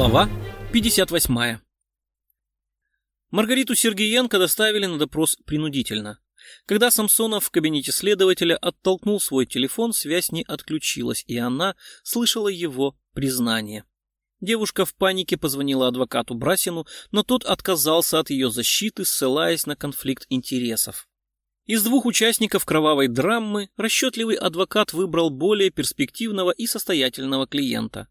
Глава 58 Маргариту Сергеенко доставили на допрос принудительно. Когда Самсонов в кабинете следователя оттолкнул свой телефон, связь не отключилась, и она слышала его признание. Девушка в панике позвонила адвокату Брасину, но тот отказался от ее защиты, ссылаясь на конфликт интересов. Из двух участников кровавой драмы расчетливый адвокат выбрал более перспективного и состоятельного клиента.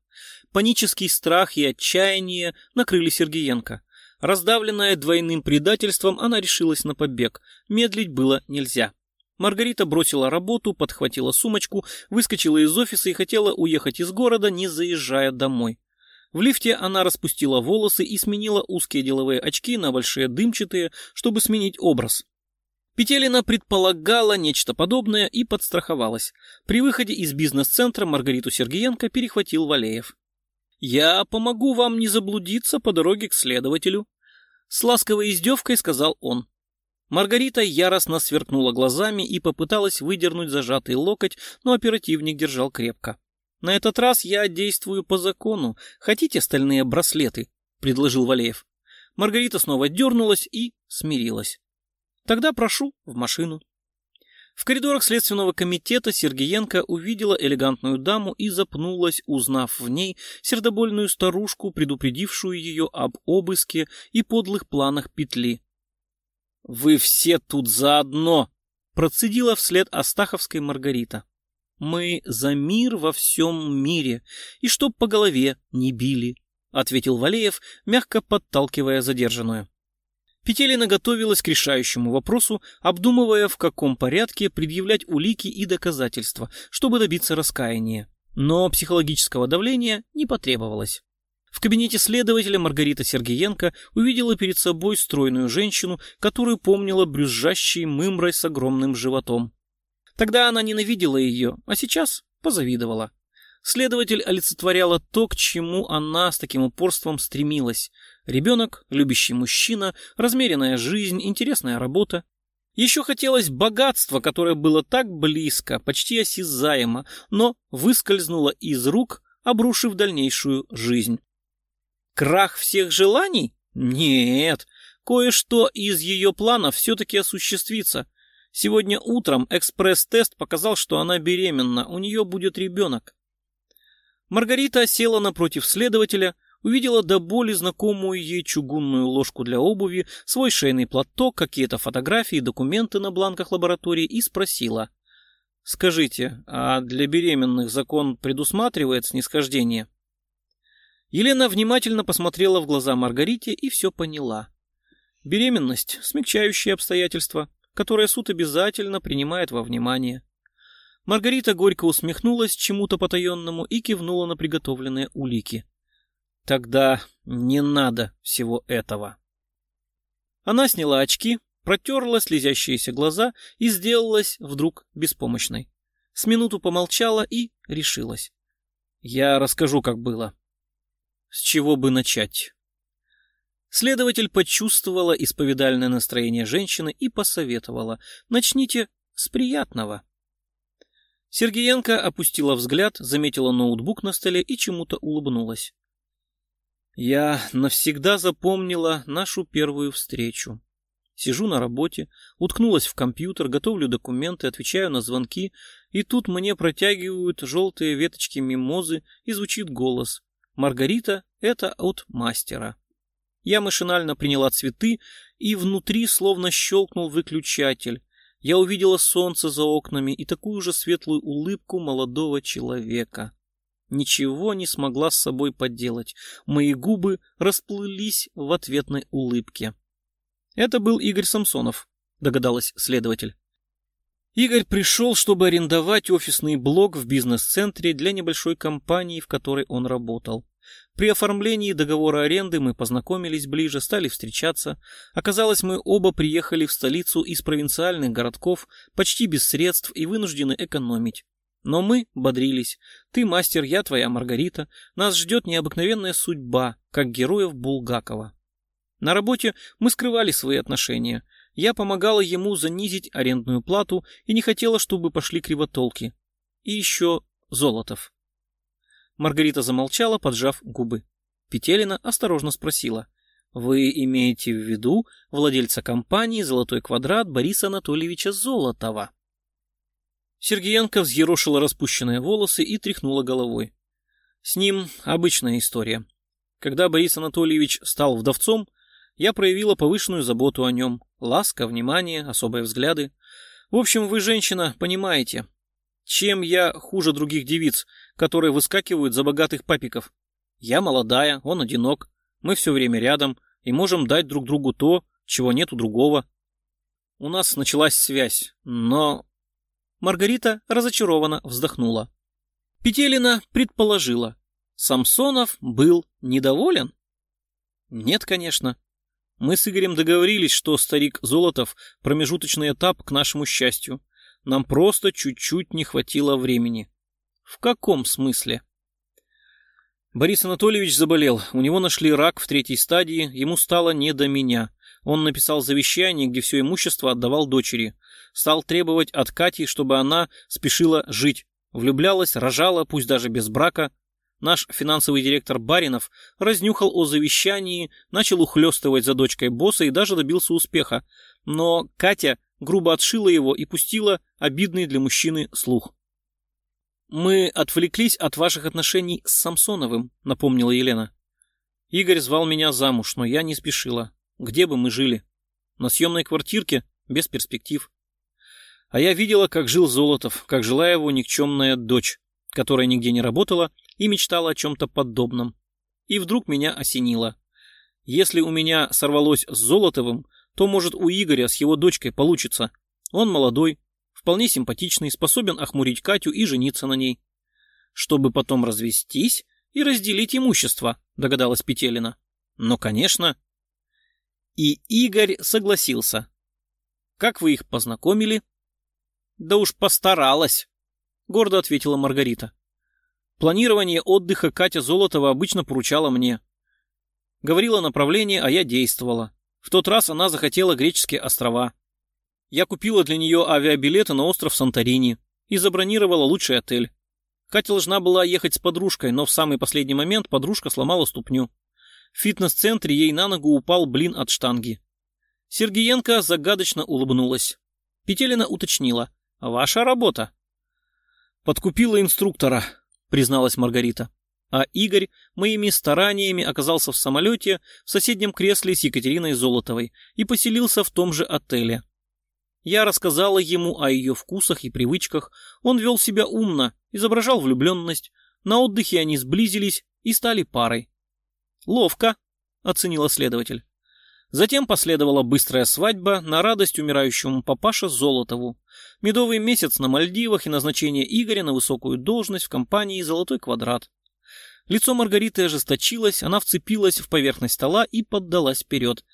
Панический страх и отчаяние накрыли Сергеенко. Раздавленная двойным предательством, она решилась на побег. Медлить было нельзя. Маргарита бросила работу, подхватила сумочку, выскочила из офиса и хотела уехать из города, не заезжая домой. В лифте она распустила волосы и сменила узкие деловые очки на большие дымчатые, чтобы сменить образ. Петелина предполагала нечто подобное и подстраховалась. При выходе из бизнес-центра Маргариту Сергеенко перехватил Валеев. «Я помогу вам не заблудиться по дороге к следователю», — с ласковой издевкой сказал он. Маргарита яростно сверкнула глазами и попыталась выдернуть зажатый локоть, но оперативник держал крепко. «На этот раз я действую по закону. Хотите стальные браслеты?» — предложил Валеев. Маргарита снова дернулась и смирилась. Тогда прошу в машину. В коридорах Следственного комитета Сергеенко увидела элегантную даму и запнулась, узнав в ней сердобольную старушку, предупредившую ее об обыске и подлых планах петли. «Вы все тут заодно!» — процедила вслед Астаховской Маргарита. «Мы за мир во всем мире, и чтоб по голове не били», — ответил Валеев, мягко подталкивая задержанную. Петелина готовилась к решающему вопросу, обдумывая, в каком порядке предъявлять улики и доказательства, чтобы добиться раскаяния. Но психологического давления не потребовалось. В кабинете следователя Маргарита Сергеенко увидела перед собой стройную женщину, которую помнила брюзжащей мымрой с огромным животом. Тогда она ненавидела ее, а сейчас позавидовала. Следователь олицетворяла то, к чему она с таким упорством стремилась. Ребенок, любящий мужчина, размеренная жизнь, интересная работа. Еще хотелось богатства, которое было так близко, почти осязаемо, но выскользнуло из рук, обрушив дальнейшую жизнь. Крах всех желаний? Нет, кое-что из ее планов все-таки осуществится. Сегодня утром экспресс-тест показал, что она беременна, у нее будет ребенок. Маргарита села напротив следователя, увидела до боли знакомую ей чугунную ложку для обуви, свой шейный платок, какие-то фотографии, документы на бланках лаборатории и спросила. «Скажите, а для беременных закон предусматривает снисхождение?» Елена внимательно посмотрела в глаза Маргарите и все поняла. Беременность – смягчающее обстоятельство, которое суд обязательно принимает во внимание. Маргарита горько усмехнулась чему-то потаенному и кивнула на приготовленные улики. Тогда не надо всего этого. Она сняла очки, протерла слезящиеся глаза и сделалась вдруг беспомощной. С минуту помолчала и решилась. Я расскажу, как было. С чего бы начать? Следователь почувствовала исповедальное настроение женщины и посоветовала. Начните с приятного. Сергеенко опустила взгляд, заметила ноутбук на столе и чему-то улыбнулась. Я навсегда запомнила нашу первую встречу. Сижу на работе, уткнулась в компьютер, готовлю документы, отвечаю на звонки, и тут мне протягивают желтые веточки мимозы, и звучит голос. «Маргарита, это от мастера». Я машинально приняла цветы, и внутри словно щелкнул выключатель. Я увидела солнце за окнами и такую же светлую улыбку молодого человека. Ничего не смогла с собой поделать. Мои губы расплылись в ответной улыбке. Это был Игорь Самсонов, догадалась следователь. Игорь пришел, чтобы арендовать офисный блок в бизнес-центре для небольшой компании, в которой он работал. При оформлении договора аренды мы познакомились ближе, стали встречаться. Оказалось, мы оба приехали в столицу из провинциальных городков, почти без средств и вынуждены экономить. Но мы бодрились. Ты мастер, я твоя Маргарита. Нас ждет необыкновенная судьба, как героев Булгакова. На работе мы скрывали свои отношения. Я помогала ему занизить арендную плату и не хотела, чтобы пошли кривотолки. И еще Золотов. Маргарита замолчала, поджав губы. Петелина осторожно спросила. Вы имеете в виду владельца компании «Золотой квадрат» Бориса Анатольевича Золотова? Сергеенко взъерошила распущенные волосы и тряхнула головой. С ним обычная история. Когда Борис Анатольевич стал вдовцом, я проявила повышенную заботу о нем. Ласка, внимание, особые взгляды. В общем, вы, женщина, понимаете. Чем я хуже других девиц, которые выскакивают за богатых папиков? Я молодая, он одинок. Мы все время рядом и можем дать друг другу то, чего нет у другого. У нас началась связь, но... Маргарита разочарованно вздохнула. Петелина предположила. Самсонов был недоволен? Нет, конечно. Мы с Игорем договорились, что старик Золотов – промежуточный этап к нашему счастью. Нам просто чуть-чуть не хватило времени. В каком смысле? Борис Анатольевич заболел. У него нашли рак в третьей стадии. Ему стало не до меня. Он написал завещание, где все имущество отдавал дочери. Стал требовать от Кати, чтобы она спешила жить. Влюблялась, рожала, пусть даже без брака. Наш финансовый директор Баринов разнюхал о завещании, начал ухлёстывать за дочкой босса и даже добился успеха. Но Катя грубо отшила его и пустила обидный для мужчины слух. «Мы отвлеклись от ваших отношений с Самсоновым», — напомнила Елена. «Игорь звал меня замуж, но я не спешила. Где бы мы жили? На съемной квартирке, без перспектив. А я видела, как жил Золотов, как жила его никчемная дочь, которая нигде не работала и мечтала о чем-то подобном. И вдруг меня осенило. Если у меня сорвалось с Золотовым, то, может, у Игоря с его дочкой получится. Он молодой, вполне симпатичный, способен охмурить Катю и жениться на ней. Чтобы потом развестись и разделить имущество, догадалась Петелина. Но, конечно. И Игорь согласился. Как вы их познакомили? Да уж постаралась, гордо ответила Маргарита. Планирование отдыха Катя Золотова обычно поручала мне. Говорила направление, а я действовала. В тот раз она захотела греческие острова. Я купила для нее авиабилеты на остров Санторини и забронировала лучший отель. Катя должна была ехать с подружкой, но в самый последний момент подружка сломала ступню. В фитнес-центре ей на ногу упал блин от штанги. Сергеенко загадочно улыбнулась. Петелина уточнила. «Ваша работа?» «Подкупила инструктора», — призналась Маргарита. А Игорь моими стараниями оказался в самолете в соседнем кресле с Екатериной Золотовой и поселился в том же отеле. Я рассказала ему о ее вкусах и привычках, он вел себя умно, изображал влюбленность, на отдыхе они сблизились и стали парой. «Ловко», — оценила следователь. Затем последовала быстрая свадьба на радость умирающему папаше Золотову, медовый месяц на Мальдивах и назначение Игоря на высокую должность в компании «Золотой квадрат». Лицо Маргариты ожесточилось, она вцепилась в поверхность стола и поддалась вперед.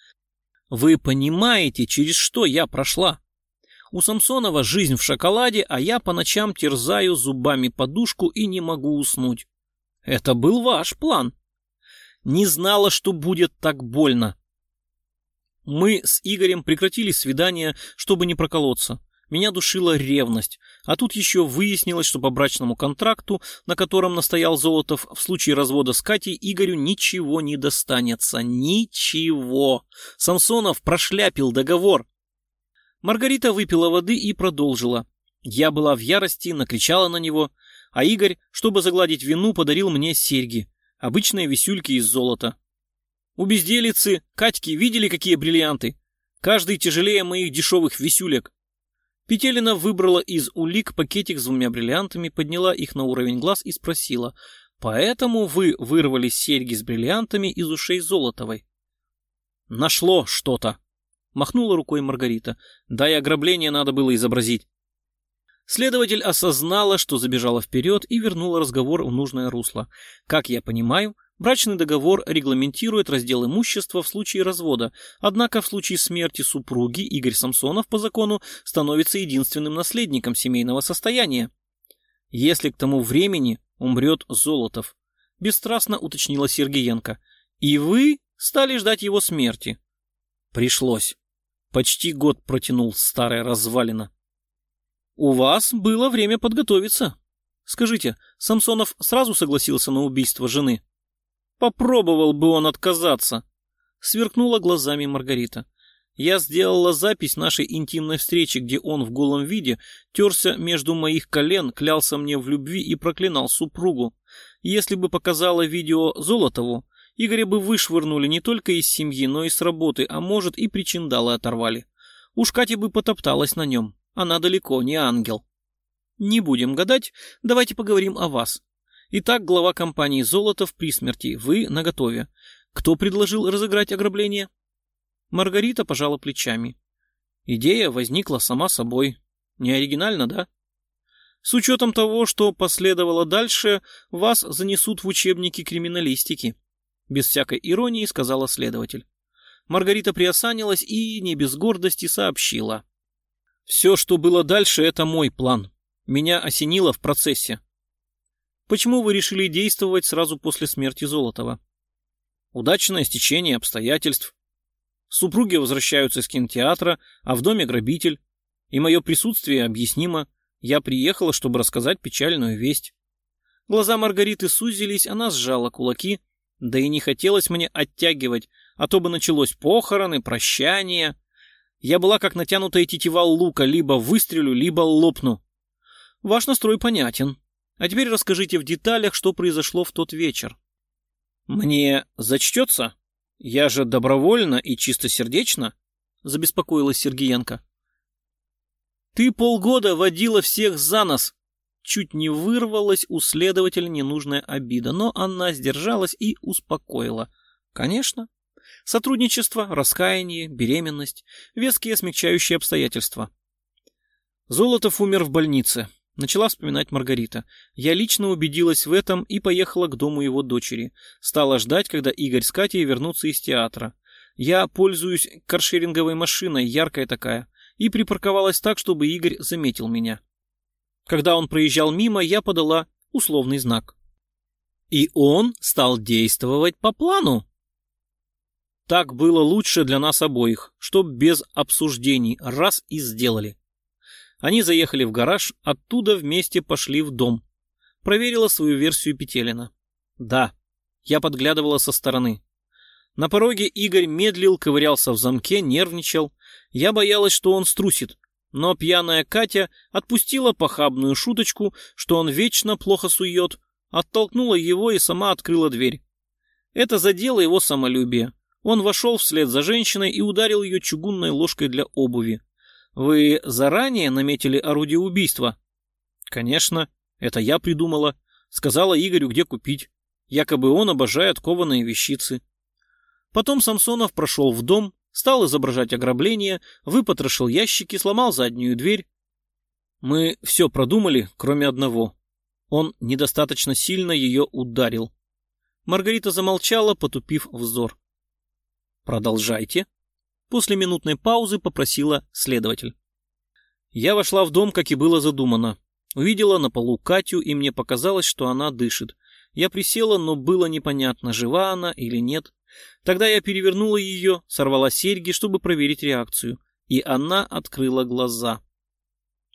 «Вы понимаете, через что я прошла?» У Самсонова жизнь в шоколаде, а я по ночам терзаю зубами подушку и не могу уснуть. Это был ваш план. Не знала, что будет так больно. Мы с Игорем прекратили свидание, чтобы не проколоться. Меня душила ревность, а тут еще выяснилось, что по брачному контракту, на котором настоял Золотов, в случае развода с Катей Игорю ничего не достанется. Ничего. Самсонов прошляпил договор. Маргарита выпила воды и продолжила. Я была в ярости, накричала на него, а Игорь, чтобы загладить вину, подарил мне серьги, обычные висюльки из золота. У безделицы Катьки видели, какие бриллианты? Каждый тяжелее моих дешевых висюлек. Петелина выбрала из улик пакетик с двумя бриллиантами, подняла их на уровень глаз и спросила, «Поэтому вы вырвали серьги с бриллиантами из ушей Золотовой?» «Нашло что-то», Махнула рукой Маргарита. Да и ограбление надо было изобразить. Следователь осознала, что забежала вперед и вернула разговор в нужное русло. Как я понимаю, брачный договор регламентирует раздел имущества в случае развода, однако в случае смерти супруги Игорь Самсонов по закону становится единственным наследником семейного состояния. Если к тому времени умрет Золотов, бесстрастно уточнила Сергеенко, и вы стали ждать его смерти. Пришлось. Почти год протянул старая развалина. У вас было время подготовиться. Скажите, Самсонов сразу согласился на убийство жены? Попробовал бы он отказаться. Сверкнула глазами Маргарита. Я сделала запись нашей интимной встречи, где он в голом виде терся между моих колен, клялся мне в любви и проклинал супругу. Если бы показала видео Золотову, Игоря бы вышвырнули не только из семьи, но и с работы, а может и причиндалы оторвали. Уж Катя бы потопталась на нем. Она далеко не ангел. Не будем гадать, давайте поговорим о вас. Итак, глава компании Золотов при смерти. Вы наготове. Кто предложил разыграть ограбление? Маргарита пожала плечами. Идея возникла сама собой. Не оригинально, да? С учетом того, что последовало дальше, вас занесут в учебники криминалистики. Без всякой иронии сказала следователь. Маргарита приосанилась и, не без гордости, сообщила. Все, что было дальше, это мой план. Меня осенило в процессе. Почему вы решили действовать сразу после смерти Золотова? Удачное стечение обстоятельств. Супруги возвращаются из кинотеатра, а в доме грабитель. И мое присутствие объяснимо. Я приехала, чтобы рассказать печальную весть. Глаза Маргариты сузились, она сжала кулаки. Да и не хотелось мне оттягивать, а то бы началось похороны, прощание. Я была как натянутая тетива лука, либо выстрелю, либо лопну. Ваш настрой понятен. А теперь расскажите в деталях, что произошло в тот вечер. Мне зачтется? Я же добровольно и чистосердечно, забеспокоилась Сергеенко. Ты полгода водила всех за нос. Чуть не вырвалась у следователя ненужная обида, но она сдержалась и успокоила. Конечно. Сотрудничество, раскаяние, беременность, веские смягчающие обстоятельства. Золотов умер в больнице. Начала вспоминать Маргарита. Я лично убедилась в этом и поехала к дому его дочери. Стала ждать, когда Игорь с Катей вернутся из театра. Я пользуюсь каршеринговой машиной, яркая такая, и припарковалась так, чтобы Игорь заметил меня. Когда он проезжал мимо, я подала условный знак. И он стал действовать по плану. Так было лучше для нас обоих, чтоб без обсуждений раз и сделали. Они заехали в гараж, оттуда вместе пошли в дом. Проверила свою версию Петелина. Да, я подглядывала со стороны. На пороге Игорь медлил, ковырялся в замке, нервничал. Я боялась, что он струсит. Но пьяная Катя отпустила похабную шуточку, что он вечно плохо сует, оттолкнула его и сама открыла дверь. Это задело его самолюбие. Он вошел вслед за женщиной и ударил ее чугунной ложкой для обуви. Вы заранее наметили орудие убийства? Конечно, это я придумала. Сказала Игорю, где купить. Якобы он обожает кованые вещицы. Потом Самсонов прошел в дом, стал изображать ограбление, выпотрошил ящики, сломал заднюю дверь. Мы все продумали, кроме одного. Он недостаточно сильно ее ударил. Маргарита замолчала, потупив взор. «Продолжайте», После минутной паузы попросила следователь. Я вошла в дом, как и было задумано. Увидела на полу Катю, и мне показалось, что она дышит. Я присела, но было непонятно, жива она или нет. Тогда я перевернула ее, сорвала серьги, чтобы проверить реакцию. И она открыла глаза.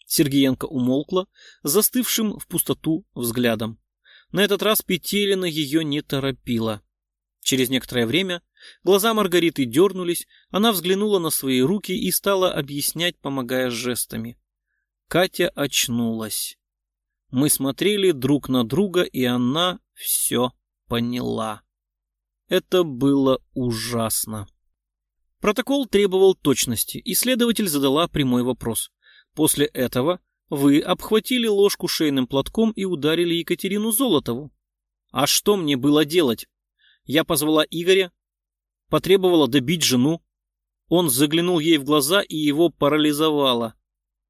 Сергеенко умолкла, застывшим в пустоту взглядом. На этот раз Петелина ее не торопила. Через некоторое время глаза Маргариты дернулись, она взглянула на свои руки и стала объяснять, помогая жестами. Катя очнулась. Мы смотрели друг на друга, и она все поняла. Это было ужасно. Протокол требовал точности, и следователь задала прямой вопрос. После этого вы обхватили ложку шейным платком и ударили Екатерину Золотову. А что мне было делать? Я позвала Игоря, потребовала добить жену. Он заглянул ей в глаза и его парализовало.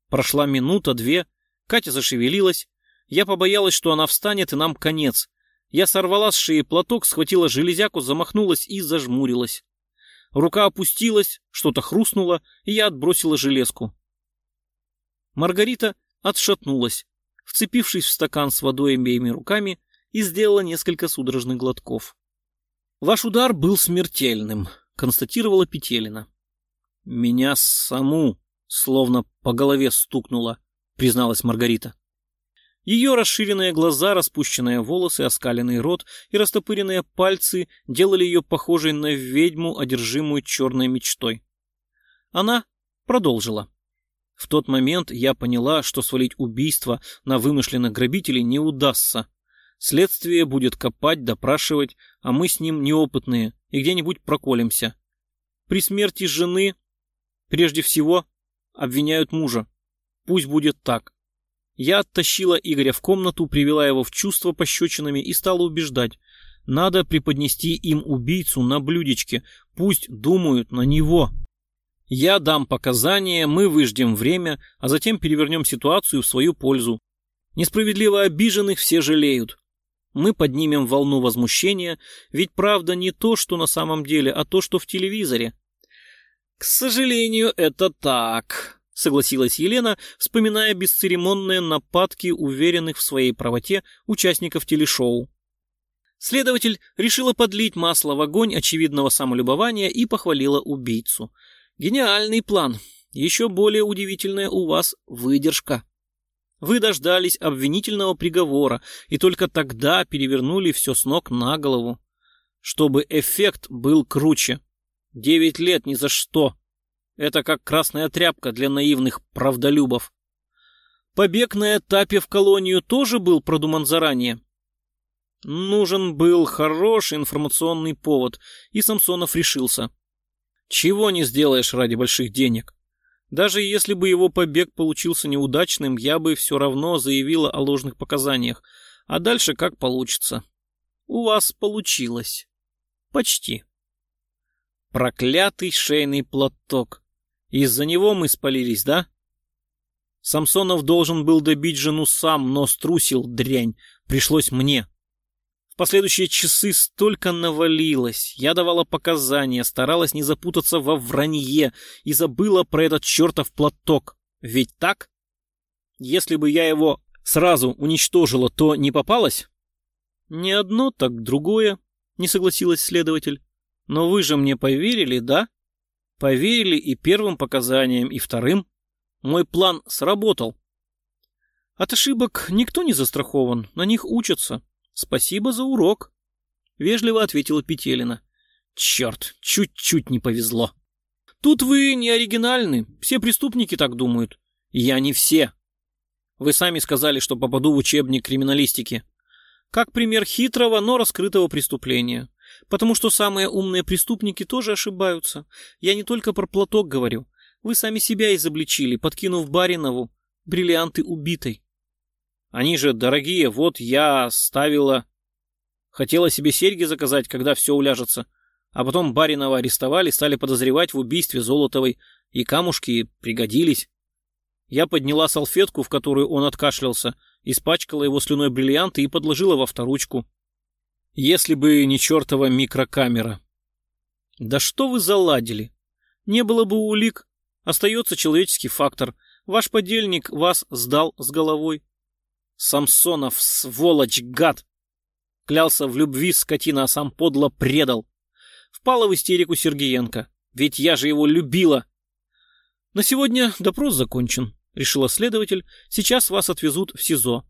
Прошла минута, две, Катя зашевелилась. Я побоялась, что она встанет и нам конец. Я сорвала с шеи платок, схватила железяку, замахнулась и зажмурилась. Рука опустилась, что-то хрустнуло, и я отбросила железку. Маргарита отшатнулась, вцепившись в стакан с водой обеими руками, и сделала несколько судорожных глотков. Ваш удар был смертельным, констатировала Петелина. Меня саму словно по голове стукнуло, призналась Маргарита. Ее расширенные глаза, распущенные волосы, оскаленный рот и растопыренные пальцы делали ее похожей на ведьму, одержимую черной мечтой. Она продолжила. В тот момент я поняла, что свалить убийство на вымышленных грабителей не удастся. Следствие будет копать, допрашивать, а мы с ним неопытные и где-нибудь проколемся. При смерти жены, прежде всего, обвиняют мужа. Пусть будет так. Я оттащила Игоря в комнату, привела его в чувство пощечинами и стала убеждать. Надо преподнести им убийцу на блюдечке. Пусть думают на него. Я дам показания, мы выждем время, а затем перевернем ситуацию в свою пользу. Несправедливо обиженных все жалеют. Мы поднимем волну возмущения, ведь правда не то, что на самом деле, а то, что в телевизоре. К сожалению, это так согласилась Елена, вспоминая бесцеремонные нападки уверенных в своей правоте участников телешоу. Следователь решила подлить масло в огонь очевидного самолюбования и похвалила убийцу. «Гениальный план. Еще более удивительная у вас выдержка. Вы дождались обвинительного приговора и только тогда перевернули все с ног на голову. Чтобы эффект был круче. Девять лет ни за что. Это как красная тряпка для наивных правдолюбов. Побег на этапе в колонию тоже был продуман заранее. Нужен был хороший информационный повод, и Самсонов решился. Чего не сделаешь ради больших денег. Даже если бы его побег получился неудачным, я бы все равно заявила о ложных показаниях. А дальше как получится. У вас получилось. Почти. Проклятый шейный платок. Из-за него мы спалились, да? Самсонов должен был добить жену сам, но струсил, дрянь. Пришлось мне. Последующие часы столько навалилось. Я давала показания, старалась не запутаться во вранье и забыла про этот чертов платок. Ведь так? Если бы я его сразу уничтожила, то не попалась? Не одно, так другое, не согласилась следователь. Но вы же мне поверили, да? Поверили и первым показаниям, и вторым. Мой план сработал. От ошибок никто не застрахован, на них учатся. Спасибо за урок. Вежливо ответила Петелина. Черт, чуть-чуть не повезло. Тут вы не оригинальны, все преступники так думают. Я не все. Вы сами сказали, что попаду в учебник криминалистики. Как пример хитрого, но раскрытого преступления. Потому что самые умные преступники тоже ошибаются. Я не только про платок говорю. Вы сами себя изобличили, подкинув Баринову бриллианты убитой. Они же дорогие, вот я ставила... Хотела себе серьги заказать, когда все уляжется. А потом Баринова арестовали, стали подозревать в убийстве Золотовой, и камушки пригодились. Я подняла салфетку, в которую он откашлялся, испачкала его слюной бриллианты и подложила во вторучку. Если бы не чертова микрокамера. Да что вы заладили? Не было бы улик, остается человеческий фактор. Ваш подельник вас сдал с головой. Самсонов, сволочь, гад! Клялся в любви скотина, а сам подло предал. Впала в истерику Сергеенко. Ведь я же его любила. На сегодня допрос закончен, решила следователь. Сейчас вас отвезут в СИЗО.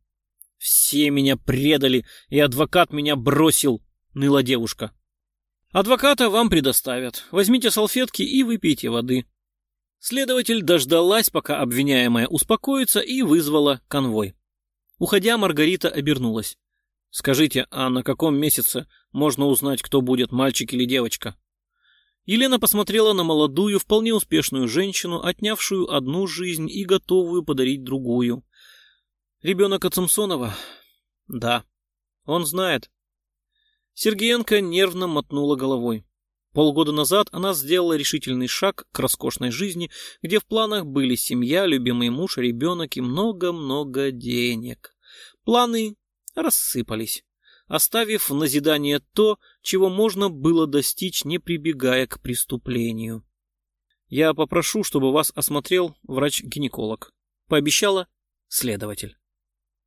«Все меня предали, и адвокат меня бросил», — ныла девушка. «Адвоката вам предоставят. Возьмите салфетки и выпейте воды». Следователь дождалась, пока обвиняемая успокоится, и вызвала конвой. Уходя, Маргарита обернулась. «Скажите, а на каком месяце можно узнать, кто будет, мальчик или девочка?» Елена посмотрела на молодую, вполне успешную женщину, отнявшую одну жизнь и готовую подарить другую. Ребенок от Самсонова? Да. Он знает. Сергеенко нервно мотнула головой. Полгода назад она сделала решительный шаг к роскошной жизни, где в планах были семья, любимый муж, ребенок и много-много денег. Планы рассыпались, оставив в назидание то, чего можно было достичь, не прибегая к преступлению. «Я попрошу, чтобы вас осмотрел врач-гинеколог», — пообещала следователь.